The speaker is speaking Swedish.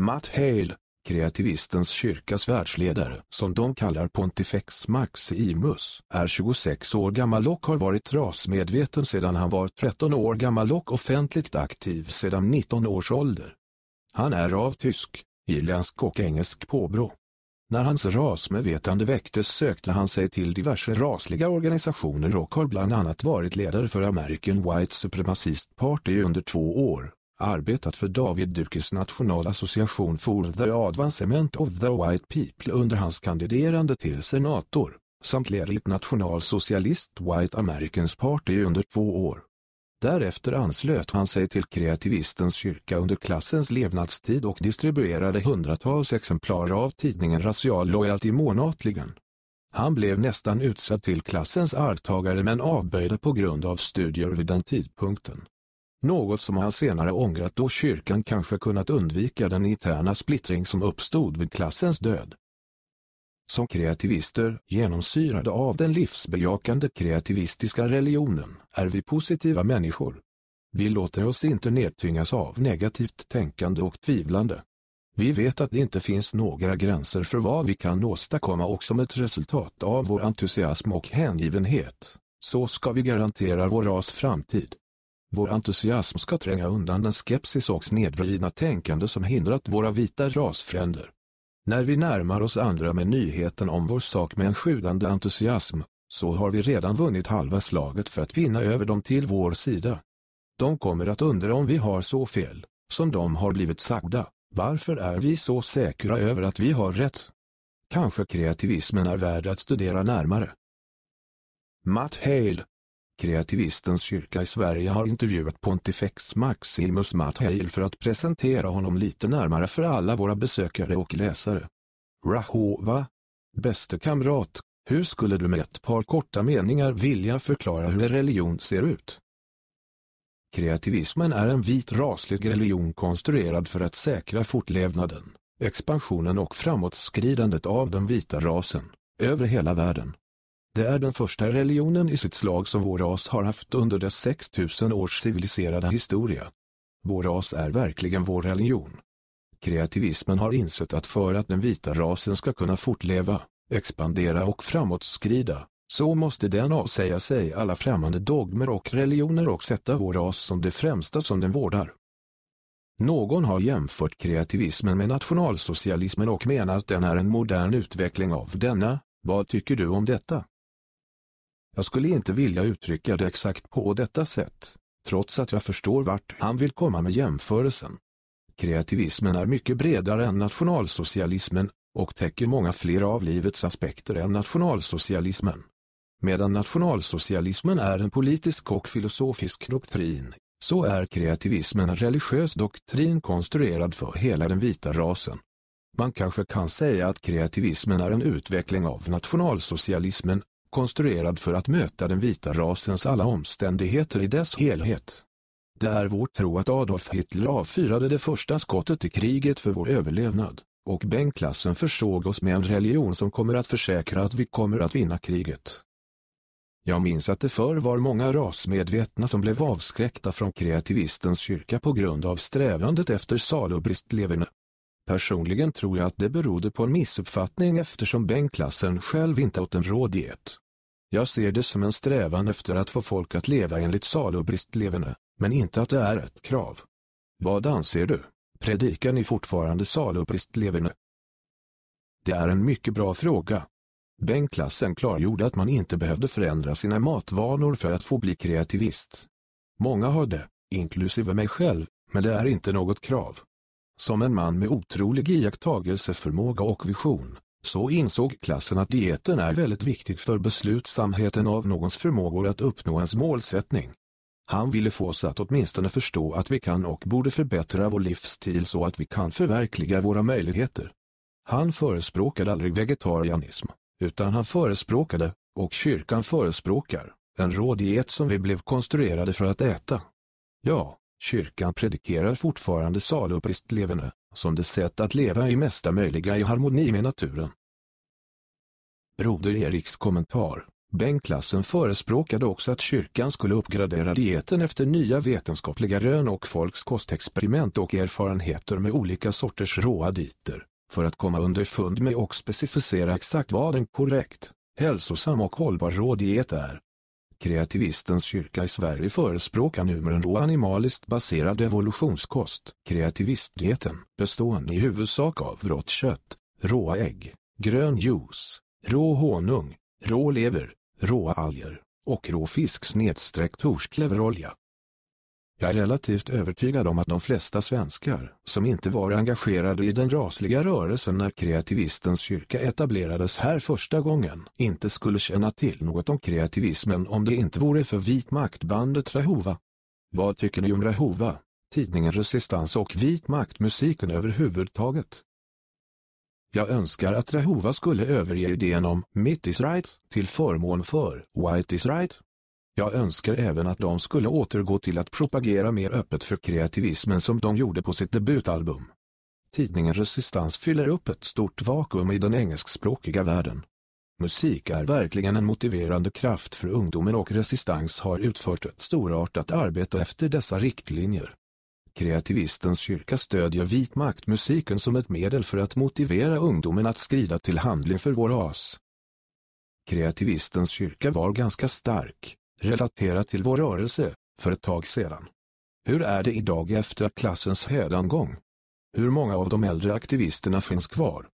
Matt Hale, kreativistens kyrkas världsledare, som de kallar Pontifex Maximus, är 26 år gammal och har varit rasmedveten sedan han var 13 år gammal och offentligt aktiv sedan 19 års ålder. Han är av tysk, irländsk och engelsk påbrå. När hans rasmedvetande väcktes sökte han sig till diverse rasliga organisationer och har bland annat varit ledare för American White Supremacist Party under två år, arbetat för David Dukes nationalassociation for the Advancement of the White People under hans kandiderande till senator, samt ledit nationalsocialist White Americans Party under två år. Därefter anslöt han sig till kreativistens kyrka under klassens levnadstid och distribuerade hundratals exemplar av tidningen Racial Loyalty månatligen. Han blev nästan utsedd till klassens arvtagare men avböjde på grund av studier vid den tidpunkten. Något som han senare ångrat då kyrkan kanske kunnat undvika den interna splittring som uppstod vid klassens död. Som kreativister, genomsyrade av den livsbejakande kreativistiska religionen, är vi positiva människor. Vi låter oss inte nedtyngas av negativt tänkande och tvivlande. Vi vet att det inte finns några gränser för vad vi kan åstadkomma och som ett resultat av vår entusiasm och hängivenhet, så ska vi garantera vår ras framtid. Vår entusiasm ska tränga undan den skepsis och snedvridna tänkande som hindrat våra vita rasfränder. När vi närmar oss andra med nyheten om vår sak med en sjudande entusiasm, så har vi redan vunnit halva slaget för att vinna över dem till vår sida. De kommer att undra om vi har så fel, som de har blivit sagda. Varför är vi så säkra över att vi har rätt? Kanske kreativismen är värd att studera närmare. Matt Hale Kreativistens kyrka i Sverige har intervjuat Pontifex Maximus Matt Hale för att presentera honom lite närmare för alla våra besökare och läsare. Rahova, bäste kamrat, hur skulle du med ett par korta meningar vilja förklara hur religion ser ut? Kreativismen är en vit raslig religion konstruerad för att säkra fortlevnaden, expansionen och framåtskridandet av den vita rasen, över hela världen. Det är den första religionen i sitt slag som vår ras har haft under dess 6000 års civiliserade historia. Vår ras är verkligen vår religion. Kreativismen har insett att för att den vita rasen ska kunna fortleva, expandera och framåtskrida, så måste den avsäga sig alla främmande dogmer och religioner och sätta vår ras som det främsta som den vårdar. Någon har jämfört kreativismen med nationalsocialismen och menar att den är en modern utveckling av denna. Vad tycker du om detta? Jag skulle inte vilja uttrycka det exakt på detta sätt, trots att jag förstår vart han vill komma med jämförelsen. Kreativismen är mycket bredare än nationalsocialismen och täcker många fler av livets aspekter än nationalsocialismen. Medan nationalsocialismen är en politisk och filosofisk doktrin, så är kreativismen en religiös doktrin konstruerad för hela den vita rasen. Man kanske kan säga att kreativismen är en utveckling av nationalsocialismen konstruerad för att möta den vita rasens alla omständigheter i dess helhet. Det är vår tro att Adolf Hitler avfyrade det första skottet i kriget för vår överlevnad, och Bengtklassen försåg oss med en religion som kommer att försäkra att vi kommer att vinna kriget. Jag minns att det förr var många rasmedvetna som blev avskräckta från kreativistens kyrka på grund av strävandet efter salubristleverne. Personligen tror jag att det berodde på en missuppfattning eftersom Bengtklassen själv inte åt en rå diet. Jag ser det som en strävan efter att få folk att leva enligt salubristleverne, men inte att det är ett krav. Vad anser du? Predikar ni fortfarande salubristleverne? Det är en mycket bra fråga. Bengtklassen klargjorde att man inte behövde förändra sina matvanor för att få bli kreativist. Många har det, inklusive mig själv, men det är inte något krav. Som en man med otrolig iakttagelseförmåga och vision, så insåg klassen att dieten är väldigt viktig för beslutsamheten av någons förmågor att uppnå ens målsättning. Han ville få oss att åtminstone förstå att vi kan och borde förbättra vår livsstil så att vi kan förverkliga våra möjligheter. Han förespråkade aldrig vegetarianism, utan han förespråkade, och kyrkan förespråkar, en rå diet som vi blev konstruerade för att äta. Ja, Kyrkan predikerar fortfarande salupristleverne, som det sätt att leva i mesta möjliga i harmoni med naturen. Broder Eriks kommentar Bengtklassen förespråkade också att kyrkan skulle uppgradera dieten efter nya vetenskapliga rön och folks kostexperiment och erfarenheter med olika sorters råa dieter, för att komma underfund med och specificera exakt vad en korrekt, hälsosam och hållbar rådiet är. Kreativistens kyrka i Sverige förespråkar numera en animaliskt baserad evolutionskost, kreativistdieten, bestående i huvudsak av rått kött, råa ägg, grön juice, rå honung, rå lever, råa alger och rå fisk snedsträckt torskleverolja. Jag är relativt övertygad om att de flesta svenskar, som inte var engagerade i den rasliga rörelsen när kreativistens kyrka etablerades här första gången, inte skulle känna till något om kreativismen om det inte vore för vit maktbandet Rahova. Vad tycker ni om Rahova, tidningen Resistans och vit maktmusiken överhuvudtaget? Jag önskar att Rahova skulle överge idén om mitt is right till förmån för white is right. Jag önskar även att de skulle återgå till att propagera mer öppet för kreativismen som de gjorde på sitt debutalbum. Tidningen Resistans fyller upp ett stort vakuum i den engelskspråkiga världen. Musik är verkligen en motiverande kraft för ungdomen och Resistans har utfört ett storartat arbete efter dessa riktlinjer. Kreativistens kyrka stödjer vitmaktmusiken som ett medel för att motivera ungdomen att skrida till handling för vår ras. Kreativistens kyrka var ganska stark, relaterat till vår rörelse, för ett tag sedan. Hur är det idag efter klassens hädangång? Hur många av de äldre aktivisterna finns kvar?